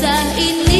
kisah ini.